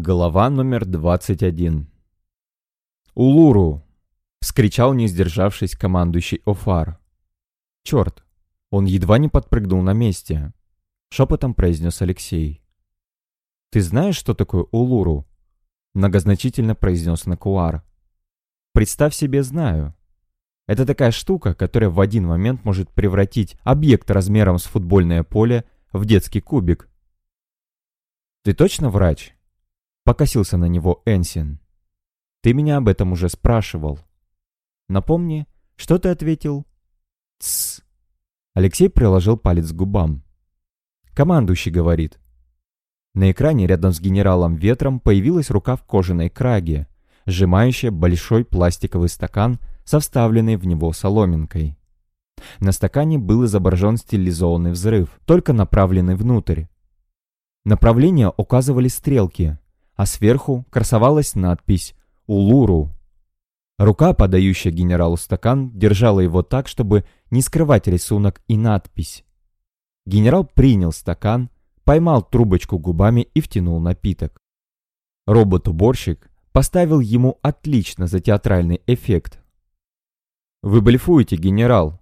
Голова номер 21. «Улуру!» — вскричал, не сдержавшись, командующий Офар. «Черт!» Он едва не подпрыгнул на месте. Шепотом произнес Алексей. «Ты знаешь, что такое Улуру?» Многозначительно произнес Накуар. «Представь себе, знаю. Это такая штука, которая в один момент может превратить объект размером с футбольное поле в детский кубик. Ты точно врач?» Покосился на него Энсин. «Ты меня об этом уже спрашивал. Напомни, что ты ответил?» «Тссс». Алексей приложил палец к губам. «Командующий говорит». На экране рядом с генералом Ветром появилась рука в кожаной краге, сжимающая большой пластиковый стакан со вставленной в него соломинкой. На стакане был изображен стилизованный взрыв, только направленный внутрь. Направление указывали стрелки, а сверху красовалась надпись «Улуру». Рука, подающая генералу стакан, держала его так, чтобы не скрывать рисунок и надпись. Генерал принял стакан, поймал трубочку губами и втянул напиток. Робот-уборщик поставил ему отлично за театральный эффект. «Вы блефуете, генерал!»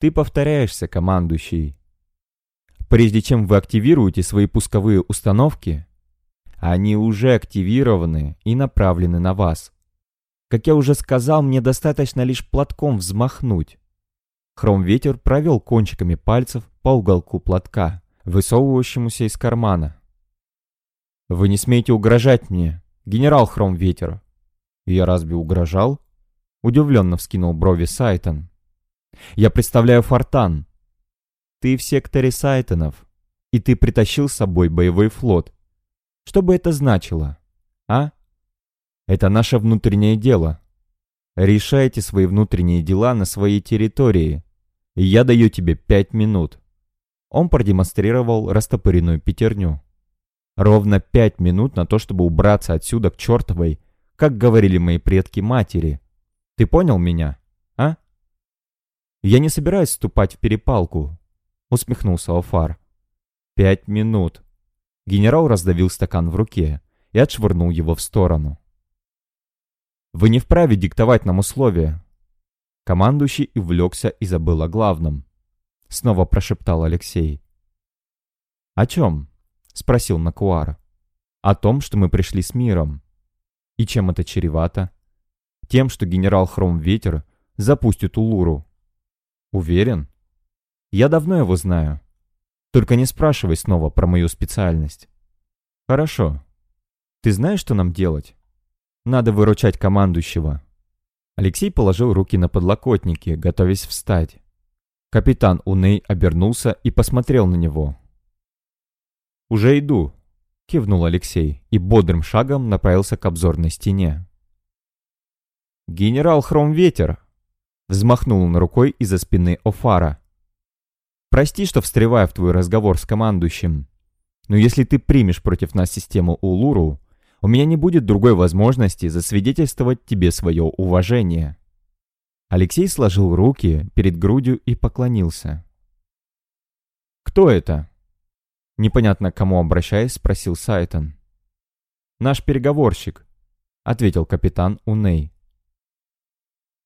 «Ты повторяешься, командующий!» Прежде чем вы активируете свои пусковые установки, они уже активированы и направлены на вас. Как я уже сказал, мне достаточно лишь платком взмахнуть. Хром-ветер провел кончиками пальцев по уголку платка, высовывающемуся из кармана. «Вы не смеете угрожать мне, генерал Хром-ветер!» «Я разве угрожал?» Удивленно вскинул брови Сайтон. «Я представляю Фортан. Ты в секторе Сайтонов, и ты притащил с собой боевой флот, что бы это значило? А? Это наше внутреннее дело. Решайте свои внутренние дела на своей территории. И я даю тебе пять минут. Он продемонстрировал растопыренную пятерню. Ровно пять минут на то, чтобы убраться отсюда к чертовой, как говорили мои предки матери. Ты понял меня, а? Я не собираюсь вступать в перепалку, усмехнулся Офар. Пять минут. Генерал раздавил стакан в руке и отшвырнул его в сторону. «Вы не вправе диктовать нам условия!» Командующий увлекся и забыл о главном. Снова прошептал Алексей. «О чем?» — спросил Накуар. «О том, что мы пришли с миром. И чем это чревато? Тем, что генерал Хром Ветер запустит Улуру. Уверен? Я давно его знаю. Только не спрашивай снова про мою специальность. Хорошо. Ты знаешь, что нам делать? Надо выручать командующего. Алексей положил руки на подлокотники, готовясь встать. Капитан Уней обернулся и посмотрел на него. «Уже иду», — кивнул Алексей и бодрым шагом направился к обзорной стене. «Генерал Хромветер!» — взмахнул он рукой из-за спины Офара. Прости, что встреваю в твой разговор с командующим. Но если ты примешь против нас систему Улуру, у меня не будет другой возможности засвидетельствовать тебе свое уважение». Алексей сложил руки перед грудью и поклонился. «Кто это?» Непонятно к кому обращаясь, спросил Сайтон. «Наш переговорщик», — ответил капитан Уней.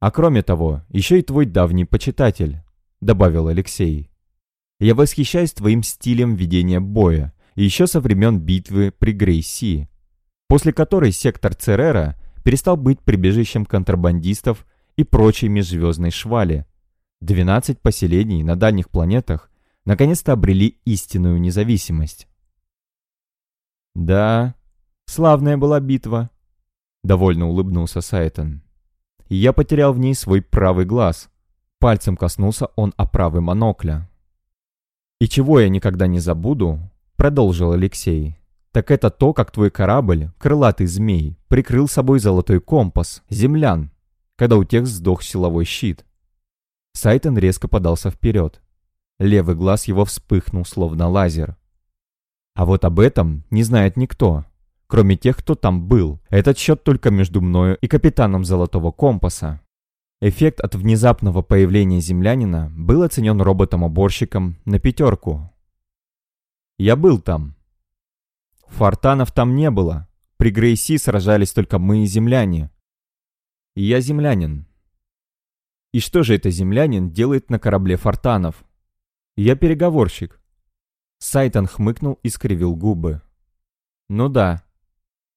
«А кроме того, еще и твой давний почитатель», — добавил Алексей. Я восхищаюсь твоим стилем ведения боя, еще со времен битвы при Грейси, после которой сектор Церера перестал быть прибежищем контрабандистов и прочей межзвездной швали. 12 поселений на дальних планетах наконец-то обрели истинную независимость. «Да, славная была битва», — довольно улыбнулся Сайтон. «Я потерял в ней свой правый глаз». Пальцем коснулся он оправы монокля. «И чего я никогда не забуду», — продолжил Алексей, «так это то, как твой корабль, крылатый змей, прикрыл собой золотой компас, землян, когда у тех сдох силовой щит». Сайтон резко подался вперед. Левый глаз его вспыхнул, словно лазер. А вот об этом не знает никто, кроме тех, кто там был. Этот счет только между мною и капитаном Золотого Компаса. Эффект от внезапного появления землянина был оценен роботом-уборщиком на пятерку. «Я был там». Фортанов там не было. При Грейси сражались только мы и земляне. Я землянин. И что же это землянин делает на корабле Фортанов? Я переговорщик. Сайтон хмыкнул и скривил губы. Ну да.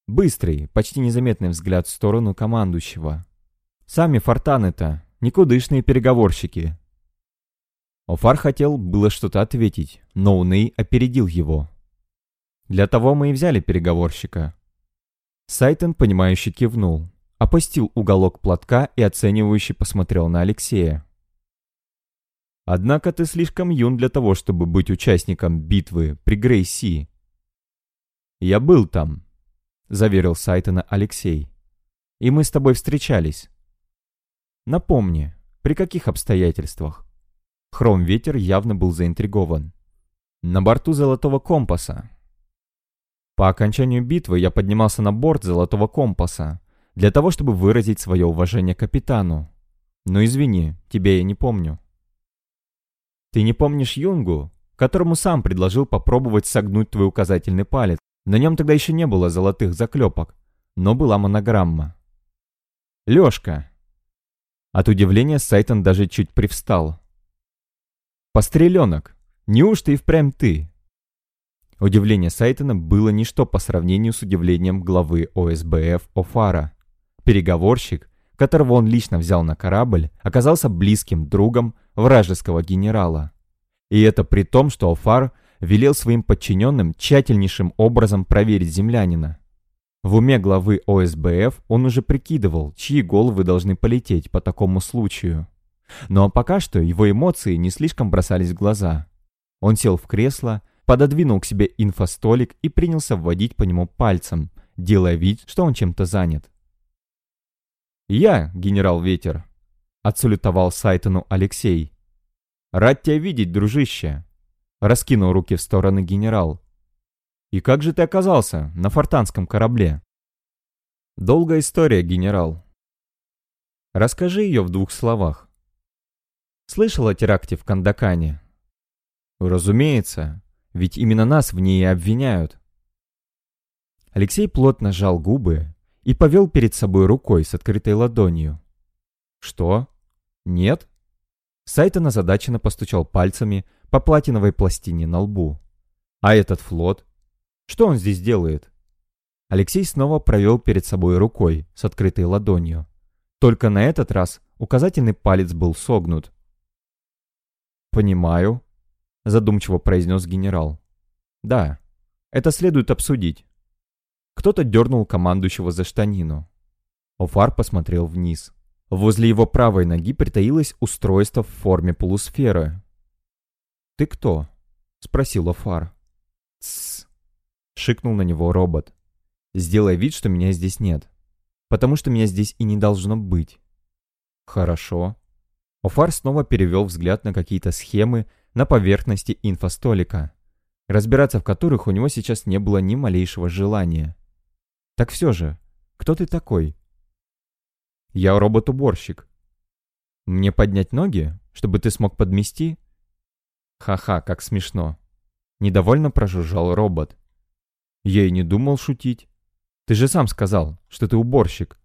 Быстрый, почти незаметный взгляд в сторону командующего. Сами Фортаны-то никудышные переговорщики. Офар хотел было что-то ответить, но Уней опередил его. Для того мы и взяли переговорщика. Сайтон, понимающе кивнул, опустил уголок платка и оценивающе посмотрел на Алексея. «Однако ты слишком юн для того, чтобы быть участником битвы при Грейси». «Я был там», — заверил Сайтона Алексей. «И мы с тобой встречались. Напомни, при каких обстоятельствах?» Хром-ветер явно был заинтригован. «На борту Золотого Компаса», по окончанию битвы я поднимался на борт Золотого Компаса, для того, чтобы выразить свое уважение капитану. Но извини, тебя я не помню. Ты не помнишь Юнгу, которому сам предложил попробовать согнуть твой указательный палец? На нем тогда еще не было золотых заклепок, но была монограмма. Лешка. От удивления Сайтон даже чуть привстал. Постреленок, неужто и впрямь ты? Удивление Сайтона было ничто по сравнению с удивлением главы ОСБФ Офара. Переговорщик, которого он лично взял на корабль, оказался близким другом вражеского генерала. И это при том, что Офар велел своим подчиненным тщательнейшим образом проверить землянина. В уме главы ОСБФ он уже прикидывал, чьи головы должны полететь по такому случаю. Но пока что его эмоции не слишком бросались в глаза. Он сел в кресло пододвинул к себе инфостолик и принялся вводить по нему пальцем, делая вид, что он чем-то занят. «Я, генерал Ветер», — отсулютовал Сайтону Алексей. «Рад тебя видеть, дружище», — раскинул руки в стороны генерал. «И как же ты оказался на фортанском корабле?» «Долгая история, генерал». «Расскажи ее в двух словах». «Слышал о теракте в Кандакане?» «Разумеется. Ведь именно нас в ней обвиняют. Алексей плотно сжал губы и повел перед собой рукой с открытой ладонью. «Что? Нет?» Сайтон озадаченно постучал пальцами по платиновой пластине на лбу. «А этот флот? Что он здесь делает?» Алексей снова провел перед собой рукой с открытой ладонью. Только на этот раз указательный палец был согнут. «Понимаю», задумчиво произнес генерал. Да, это следует обсудить. Кто-то дернул командующего за штанину. Офар посмотрел вниз. Возле его правой ноги притаилось устройство в форме полусферы. «Ты кто?» — спросил Офар. «Тссс!» — шикнул на него робот. «Сделай вид, что меня здесь нет. Потому что меня здесь и не должно быть». «Хорошо». Офар снова перевел взгляд на какие-то схемы, на поверхности инфостолика, разбираться в которых у него сейчас не было ни малейшего желания. Так все же, кто ты такой? Я робот-уборщик. Мне поднять ноги, чтобы ты смог подмести? Ха-ха, как смешно. Недовольно прожужжал робот. Я и не думал шутить. Ты же сам сказал, что ты уборщик.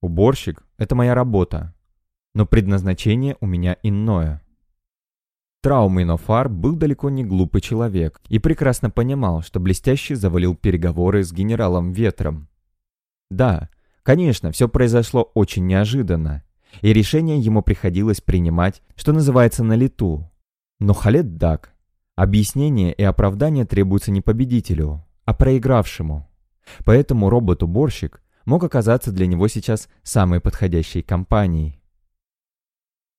Уборщик — это моя работа. Но предназначение у меня иное. Трауминофар был далеко не глупый человек и прекрасно понимал, что блестяще завалил переговоры с генералом Ветром. Да, конечно, все произошло очень неожиданно, и решение ему приходилось принимать, что называется, на лету. Но Халет Дак, объяснение и оправдание требуются не победителю, а проигравшему. Поэтому робот-уборщик мог оказаться для него сейчас самой подходящей компанией.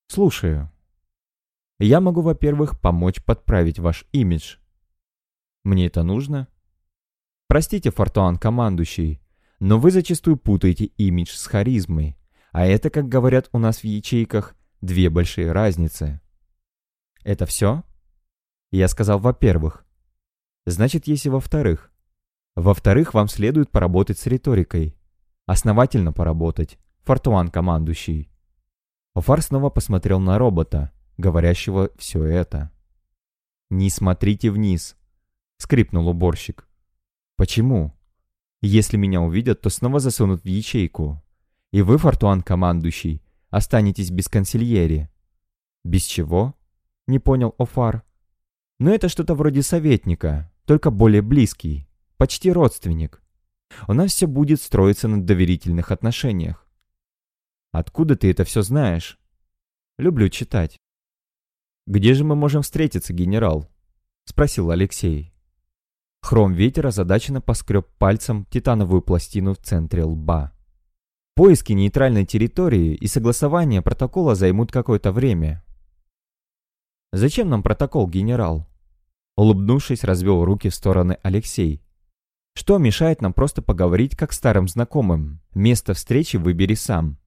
«Слушаю», я могу, во-первых, помочь подправить ваш имидж. Мне это нужно? Простите, Фортуан, командующий, но вы зачастую путаете имидж с харизмой, а это, как говорят у нас в ячейках, две большие разницы. Это все? Я сказал «во-первых». Значит, есть и во-вторых. Во-вторых, вам следует поработать с риторикой. Основательно поработать, Фортуан командующий. Офар снова посмотрел на робота, говорящего все это. «Не смотрите вниз», — скрипнул уборщик. Почему? Если меня увидят, то снова засунут в ячейку. И вы, Фортуан командующий, останетесь без консильери. Без чего? Не понял Офар. Но это что-то вроде советника, только более близкий, почти родственник. У нас все будет строиться на доверительных отношениях. Откуда ты это все знаешь? Люблю читать. Где же мы можем встретиться, генерал? Спросил Алексей. Хром ветер озадаченно поскреб пальцем титановую пластину в центре лба. Поиски нейтральной территории и согласование протокола займут какое-то время. «Зачем нам протокол, генерал?» Улыбнувшись, развел руки в стороны Алексей. «Что мешает нам просто поговорить как старым знакомым? Место встречи выбери сам.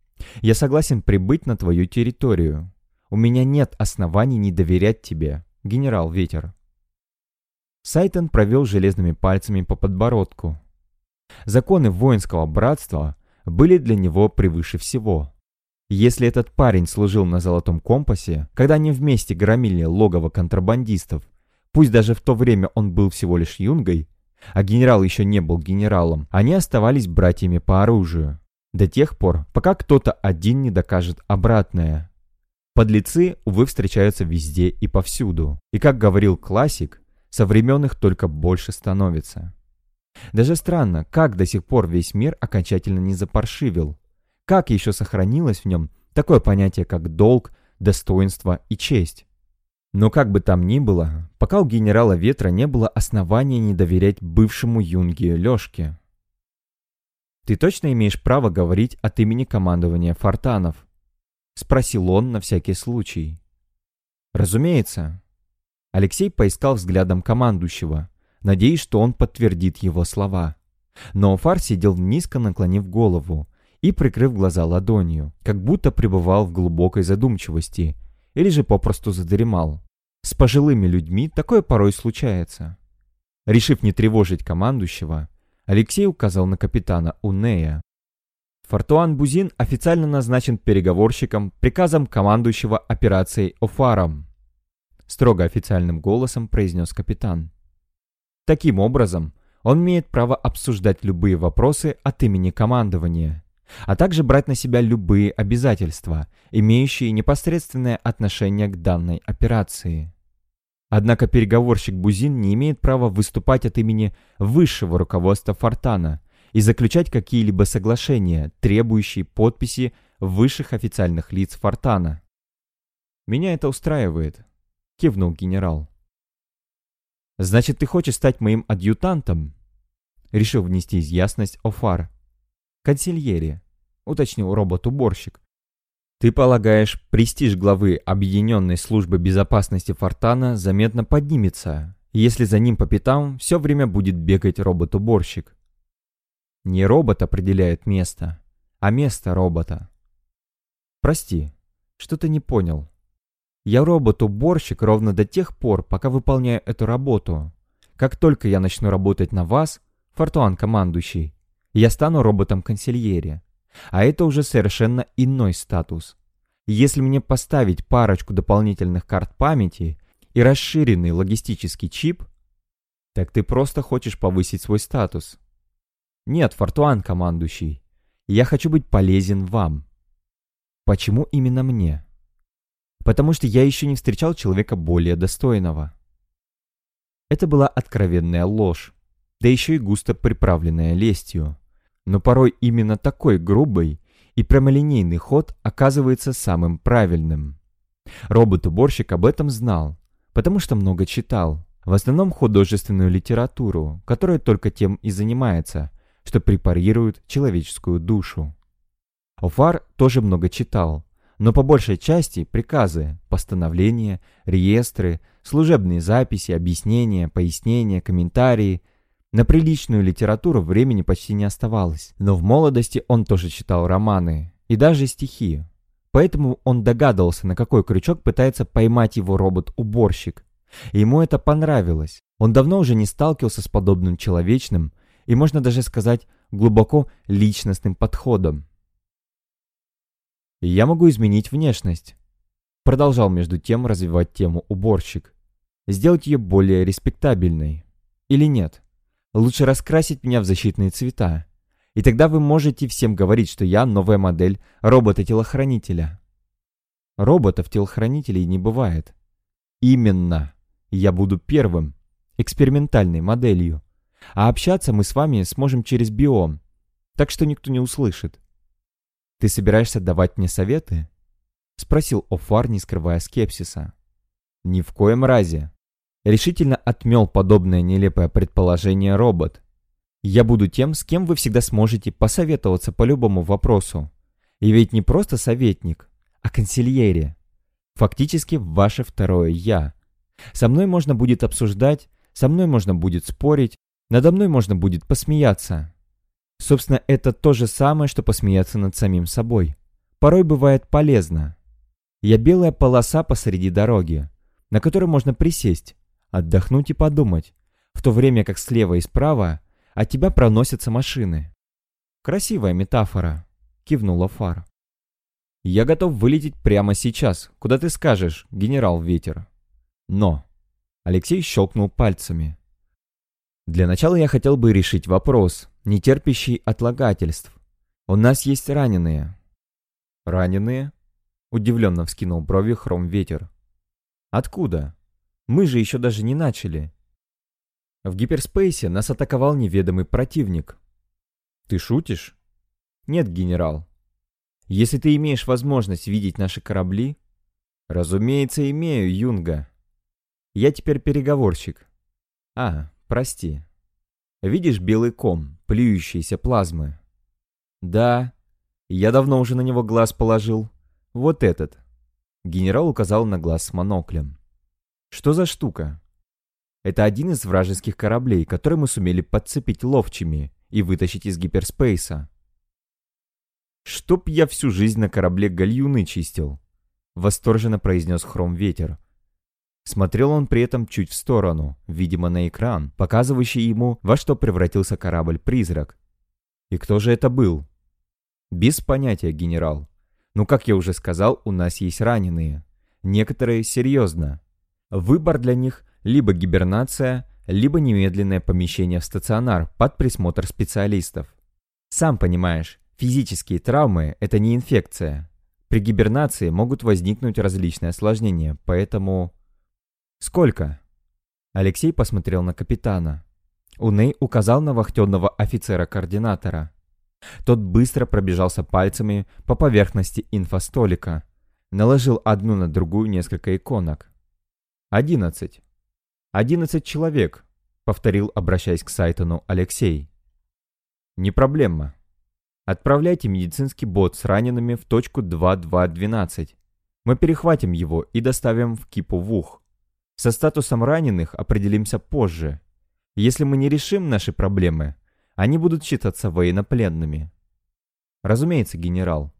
Я согласен прибыть на твою территорию. У меня нет оснований не доверять тебе, генерал Ветер». Сайтон провел железными пальцами по подбородку. Законы воинского братства были для него превыше всего. Если этот парень служил на Золотом Компасе, когда они вместе громили логово контрабандистов, пусть даже в то время он был всего лишь юнгой, а генерал еще не был генералом, они оставались братьями по оружию. До тех пор, пока кто-то один не докажет обратное. Подлецы, увы, встречаются везде и повсюду. И как говорил классик, со времен их только больше становится. Даже странно, как до сих пор весь мир окончательно не запаршивил. Как еще сохранилось в нем такое понятие, как долг, достоинство и честь. Но как бы там ни было, пока у генерала Ветра не было основания не доверять бывшему юнге Лешке. «Ты точно имеешь право говорить от имени командования Фортанов?» — спросил он на всякий случай. «Разумеется». Алексей поискал взглядом командующего, надеясь, что он подтвердит его слова. Но Фар сидел низко наклонив голову и прикрыв глаза ладонью, как будто пребывал в глубокой задумчивости или же попросту задремал. С пожилыми людьми такое порой случается. Решив не тревожить командующего, Алексей указал на капитана Унея. Фортуан Бузин официально назначен переговорщиком приказом командующего операцией Офаром. Строго официальным голосом произнес капитан. Таким образом, он имеет право обсуждать любые вопросы от имени командования, а также брать на себя любые обязательства, имеющие непосредственное отношение к данной операции. Однако переговорщик Бузин не имеет права выступать от имени высшего руководства Фортана и заключать какие-либо соглашения, требующие подписи высших официальных лиц Фортана. «Меня это устраивает», — кивнул генерал. «Значит, ты хочешь стать моим адъютантом?» Решил внести ясность Офар. «Консильери», — уточнил робот-уборщик. «Ты полагаешь, престиж главы Объединенной службы безопасности Фортана заметно поднимется, если за ним по пятам все время будет бегать робот-уборщик?» Не робот определяет место, а место робота. «Прости, что ты не понял?» Я робот-уборщик ровно до тех пор, пока выполняю эту работу. Как только я начну работать на вас, Фортуан командующий, я стану роботом-консильере. А это уже совершенно иной статус. Если мне поставить парочку дополнительных карт памяти и расширенный логистический чип, так ты просто хочешь повысить свой статус. Нет, Фортуан командующий, я хочу быть полезен вам. Почему именно мне? потому что я еще не встречал человека более достойного. Это была откровенная ложь, да еще и густо приправленная лестью. Но порой именно такой грубый и прямолинейный ход оказывается самым правильным. Робот-уборщик об этом знал, потому что много читал, в основном художественную литературу, которая только тем и занимается, что препарирует человеческую душу. Офар тоже много читал, но по большей части приказы, постановления, реестры, служебные записи, объяснения, пояснения, комментарии. На приличную литературу времени почти не оставалось, но в молодости он тоже читал романы и даже стихи. Поэтому он догадывался, на какой крючок пытается поймать его робот-уборщик. ему это понравилось. Он давно уже не сталкивался с подобным человечным и, можно даже сказать, глубоко личностным подходом. Я могу изменить внешность. Продолжал между тем развивать тему уборщик. Сделать ее более респектабельной. Или нет? Лучше раскрасить меня в защитные цвета. И тогда вы можете всем говорить, что я новая модель робота-телохранителя. Роботов-телохранителей не бывает. Именно. Я буду первым, экспериментальной моделью. А общаться мы с вами сможем через биом, так что никто не услышит. Ты собираешься давать мне советы? Спросил Офар, не скрывая скепсиса. Ни в коем разе. Решительно отмел подобное нелепое предположение робот. Я буду тем, с кем вы всегда сможете посоветоваться по любому вопросу. И ведь не просто советник, а консильере. Фактически ваше второе «я». Со мной можно будет обсуждать, со мной можно будет спорить, надо мной можно будет посмеяться. Собственно, это то же самое, что посмеяться над самим собой. Порой бывает полезно. Я белая полоса посреди дороги, на которой можно присесть, отдохнуть и подумать, в то время как слева и справа от тебя проносятся машины. Красивая метафора, кивнула Фар. Я готов вылететь прямо сейчас, куда ты скажешь, генерал Ветер. Но... Алексей щелкнул пальцами. Для начала я хотел бы решить вопрос, не терпящий отлагательств. У нас есть раненые. Раненые? Удивленно вскинул брови Хром Ветер. Откуда? Мы же еще даже не начали. В гиперспейсе нас атаковал неведомый противник. Ты шутишь? Нет, генерал. Если ты имеешь возможность видеть наши корабли... Разумеется, имею, Юнга. Я теперь переговорщик. А, прости. Видишь белый ком, плюющийся плазмы? Да. Я давно уже на него глаз положил. Вот этот. Генерал указал на глаз с моноклем. Что за штука? Это один из вражеских кораблей, который мы сумели подцепить ловчими и вытащить из гиперспейса. «Чтоб я всю жизнь на корабле гальюны чистил», — восторженно произнес Хром Ветер. Смотрел он при этом чуть в сторону, видимо, на экран, показывающий ему, во что превратился корабль-призрак. И кто же это был? Без понятия, генерал. Ну, как я уже сказал, у нас есть раненые. Некоторые серьезно. Выбор для них либо гибернация, либо немедленное помещение в стационар под присмотр специалистов. Сам понимаешь, физические травмы – это не инфекция. При гибернации могут возникнуть различные осложнения, поэтому... Сколько? Алексей посмотрел на капитана. Уней указал на вахтенного офицера-координатора. Тот быстро пробежался пальцами по поверхности инфостолика, наложил одну на другую несколько иконок. «Одиннадцать. «Одиннадцать человек», — повторил, обращаясь к Сайтону Алексей. «Не проблема. Отправляйте медицинский бот с ранеными в точку 2212. Мы перехватим его и доставим в Кипу Вух. Со статусом раненых определимся позже. Если мы не решим наши проблемы, они будут считаться военнопленными. Разумеется, генерал.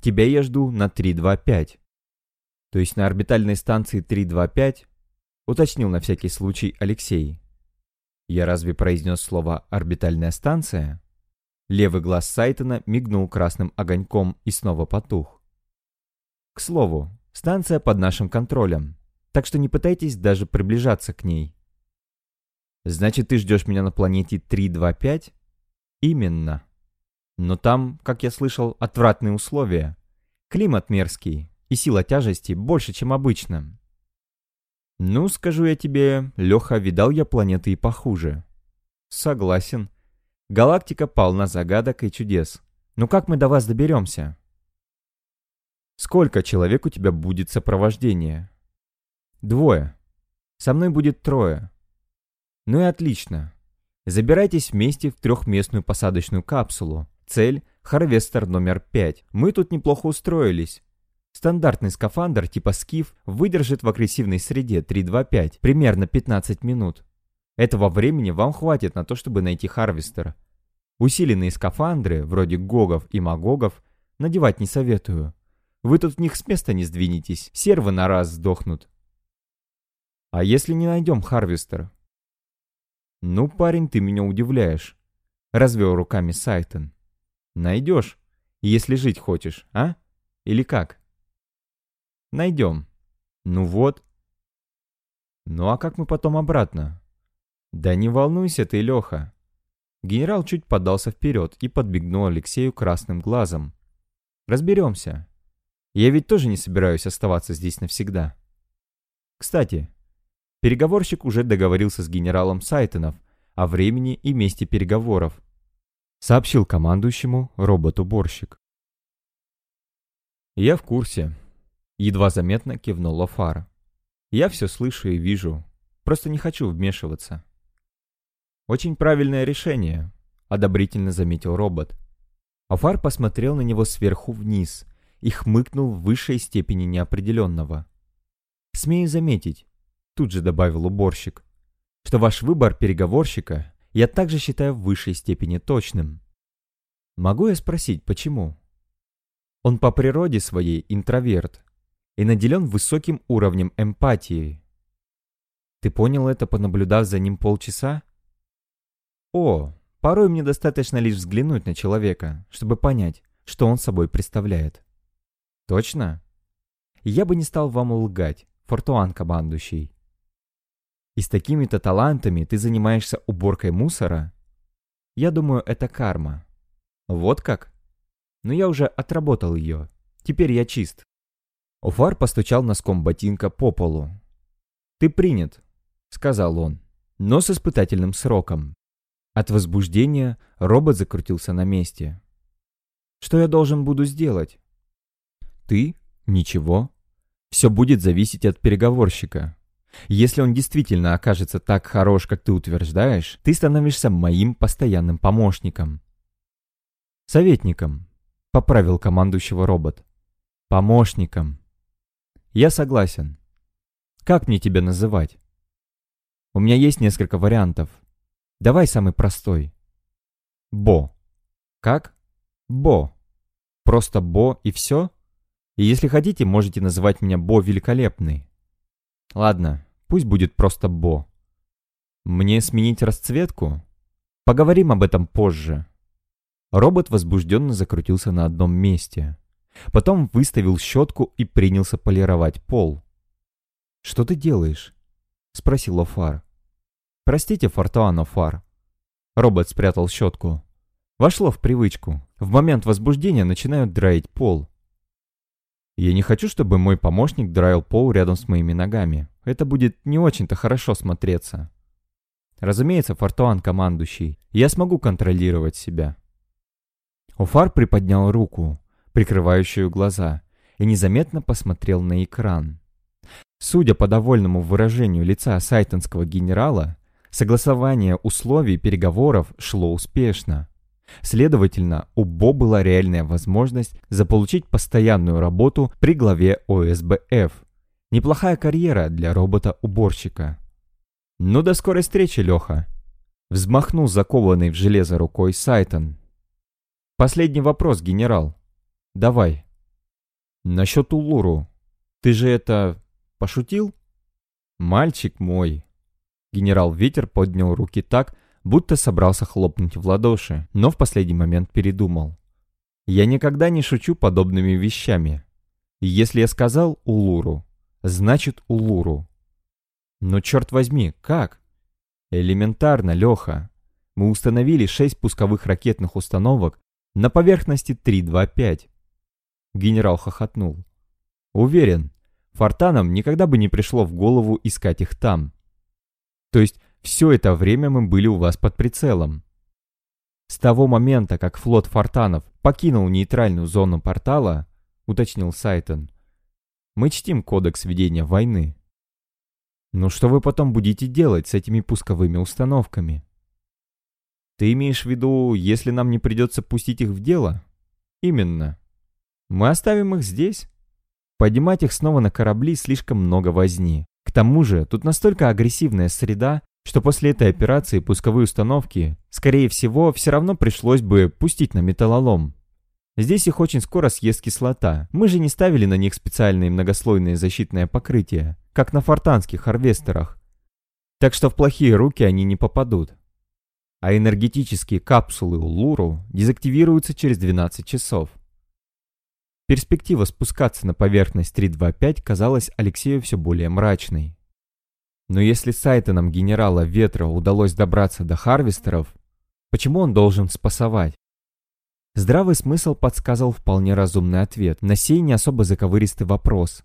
Тебя я жду на 325. То есть на орбитальной станции 325 уточнил на всякий случай Алексей. Я разве произнес слово «орбитальная станция»? Левый глаз Сайтона мигнул красным огоньком и снова потух. К слову, станция под нашим контролем, так что не пытайтесь даже приближаться к ней. Значит, ты ждешь меня на планете 325? Именно. Но там, как я слышал, отвратные условия. Климат мерзкий, и сила тяжести больше, чем обычно. Ну, скажу я тебе, Леха, видал я планеты и похуже. Согласен. Галактика полна загадок и чудес. Ну как мы до вас доберемся? Сколько человек у тебя будет сопровождение? Двое. Со мной будет трое. Ну и отлично. Забирайтесь вместе в трехместную посадочную капсулу. Цель – Харвестер номер пять. Мы тут неплохо устроились. Стандартный скафандр типа скиф выдержит в агрессивной среде 3-2-5 примерно 15 минут. Этого времени вам хватит на то, чтобы найти Харвестер. Усиленные скафандры, вроде Гогов и Магогов, надевать не советую. Вы тут в них с места не сдвинетесь, сервы на раз сдохнут. А если не найдем Харвестер? Ну, парень, ты меня удивляешь. Развел руками Сайтон. Найдешь, если жить хочешь, а? Или как? Найдем. Ну вот. Ну а как мы потом обратно? «Да не волнуйся ты, Леха!» Генерал чуть подался вперед и подбегнул Алексею красным глазом. «Разберемся. Я ведь тоже не собираюсь оставаться здесь навсегда. Кстати, переговорщик уже договорился с генералом Сайтонов о времени и месте переговоров. Сообщил командующему робот-уборщик. «Я в курсе», — едва заметно кивнул Лофар. «Я все слышу и вижу, просто не хочу вмешиваться». «Очень правильное решение», — одобрительно заметил робот. Афар посмотрел на него сверху вниз и хмыкнул в высшей степени неопределенного. «Смею заметить», — тут же добавил уборщик, «что ваш выбор переговорщика я также считаю в высшей степени точным. Могу я спросить, почему?» Он по природе своей интроверт и наделен высоким уровнем эмпатии. Ты понял это, понаблюдав за ним полчаса? О, порой мне достаточно лишь взглянуть на человека, чтобы понять, что он собой представляет. Точно? Я бы не стал вам лгать, Фортуан командующий. И с такими-то талантами ты занимаешься уборкой мусора? Я думаю, это карма. Вот как? Но я уже отработал ее. Теперь я чист. Офар постучал носком ботинка по полу. «Ты принят», — сказал он, — «но с испытательным сроком». От возбуждения робот закрутился на месте. «Что я должен буду сделать?» Ты? Ничего. Все будет зависеть от переговорщика. Если он действительно окажется так хорош, как ты утверждаешь, ты становишься моим постоянным помощником. Советником, поправил командующего робот. Помощником. Я согласен. Как мне тебя называть? У меня есть несколько вариантов. Давай самый простой. Бо. Как? Бо. Просто Бо и все? И если хотите, можете называть меня Бо Великолепный. Ладно, пусть будет просто Бо. Мне сменить расцветку? Поговорим об этом позже. Робот возбужденно закрутился на одном месте. Потом выставил щетку и принялся полировать пол. «Что ты делаешь?» — спросил Офар. «Простите, Фортуан Офар». Робот спрятал щетку. Вошло в привычку. В момент возбуждения начинают драить пол. Я не хочу, чтобы мой помощник драил пол рядом с моими ногами. Это будет не очень-то хорошо смотреться. Разумеется, Фортуан командующий. Я смогу контролировать себя. Офар приподнял руку, прикрывающую глаза, и незаметно посмотрел на экран. Судя по довольному выражению лица сайтонского генерала, согласование условий переговоров шло успешно. Следовательно, у Бо была реальная возможность заполучить постоянную работу при главе ОСБФ. Неплохая карьера для робота-уборщика. «Ну до скорой встречи, Леха!» Взмахнул закованный в железо рукой Сайтон. «Последний вопрос, генерал. Давай. Насчет Улуру. Ты же это... пошутил?» «Мальчик мой!» Генерал Ветер поднял руки так, будто собрался хлопнуть в ладоши, но в последний момент передумал. Я никогда не шучу подобными вещами. Если я сказал Улуру, значит Улуру. Но черт возьми, как? Элементарно, Леха. Мы установили шесть пусковых ракетных установок на поверхности 325. Генерал хохотнул. Уверен, Фортанам никогда бы не пришло в голову искать их там. То есть все это время мы были у вас под прицелом. С того момента, как флот Фортанов покинул нейтральную зону портала, уточнил Сайтон, мы чтим кодекс ведения войны. Но что вы потом будете делать с этими пусковыми установками? Ты имеешь в виду, если нам не придется пустить их в дело? Именно. Мы оставим их здесь? Поднимать их снова на корабли слишком много возни. К тому же, тут настолько агрессивная среда, что после этой операции пусковые установки, скорее всего, все равно пришлось бы пустить на металлолом. Здесь их очень скоро съест кислота. Мы же не ставили на них специальные многослойные защитное покрытие, как на фортанских харвестерах. Так что в плохие руки они не попадут. А энергетические капсулы у Луру дезактивируются через 12 часов. Перспектива спускаться на поверхность 325 казалась Алексею все более мрачной. Но если Сайтонам генерала Ветра удалось добраться до Харвестеров, почему он должен спасовать? Здравый смысл подсказывал вполне разумный ответ на сей не особо заковыристый вопрос.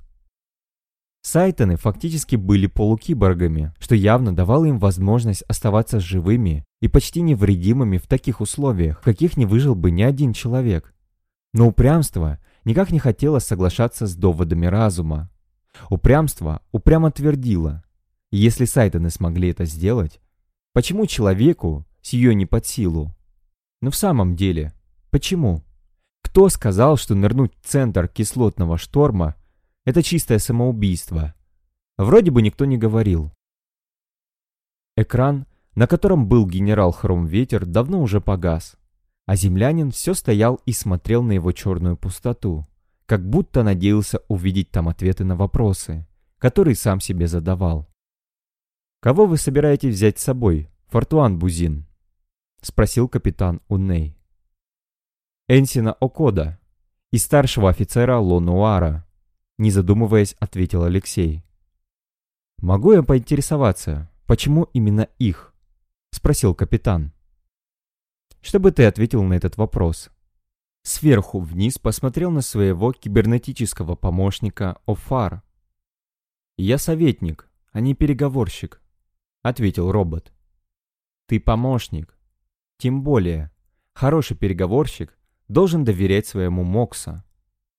Сайтоны фактически были полукиборгами, что явно давало им возможность оставаться живыми и почти невредимыми в таких условиях, в каких не выжил бы ни один человек. Но упрямство никак не хотело соглашаться с доводами разума. Упрямство упрямо твердило, если Сайтоны смогли это сделать, почему человеку сие не под силу? Но в самом деле, почему? Кто сказал, что нырнуть в центр кислотного шторма – это чистое самоубийство? Вроде бы никто не говорил. Экран, на котором был генерал Хромветер, давно уже погас, а землянин все стоял и смотрел на его черную пустоту, как будто надеялся увидеть там ответы на вопросы, которые сам себе задавал. «Кого вы собираетесь взять с собой, Фортуан Бузин?» — спросил капитан Унней. «Энсина Окода и старшего офицера Лонуара», — не задумываясь, ответил Алексей. «Могу я поинтересоваться, почему именно их?» — спросил капитан. «Чтобы ты ответил на этот вопрос». Сверху вниз посмотрел на своего кибернетического помощника Офар. «Я советник, а не переговорщик», ответил робот. Ты помощник. Тем более, хороший переговорщик должен доверять своему Мокса.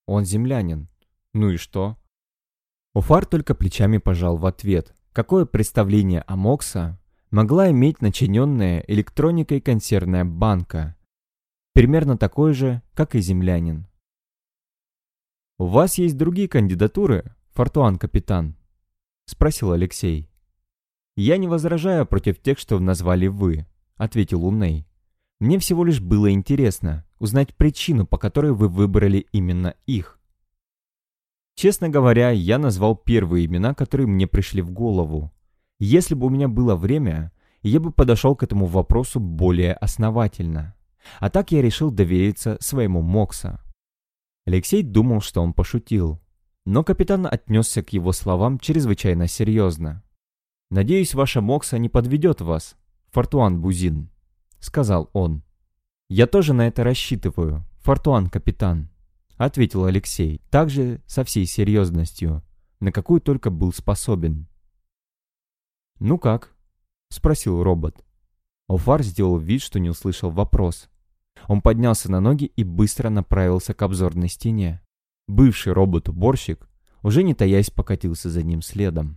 Он землянин. Ну и что? Уфар только плечами пожал в ответ. Какое представление о Мокса могла иметь начиненная электроникой консервная банка? Примерно такой же, как и землянин. «У вас есть другие кандидатуры, Фортуан-капитан?» — спросил Алексей. «Я не возражаю против тех, что назвали вы», — ответил Луней. «Мне всего лишь было интересно узнать причину, по которой вы выбрали именно их». Честно говоря, я назвал первые имена, которые мне пришли в голову. Если бы у меня было время, я бы подошел к этому вопросу более основательно. А так я решил довериться своему Мокса. Алексей думал, что он пошутил. Но капитан отнесся к его словам чрезвычайно серьезно. «Надеюсь, ваша Мокса не подведет вас, Фортуан Бузин», — сказал он. «Я тоже на это рассчитываю, Фортуан капитан», — ответил Алексей, также со всей серьезностью, на какую только был способен. «Ну как?» — спросил робот. Офар сделал вид, что не услышал вопрос. Он поднялся на ноги и быстро направился к обзорной стене. Бывший робот-уборщик, уже не таясь, покатился за ним следом.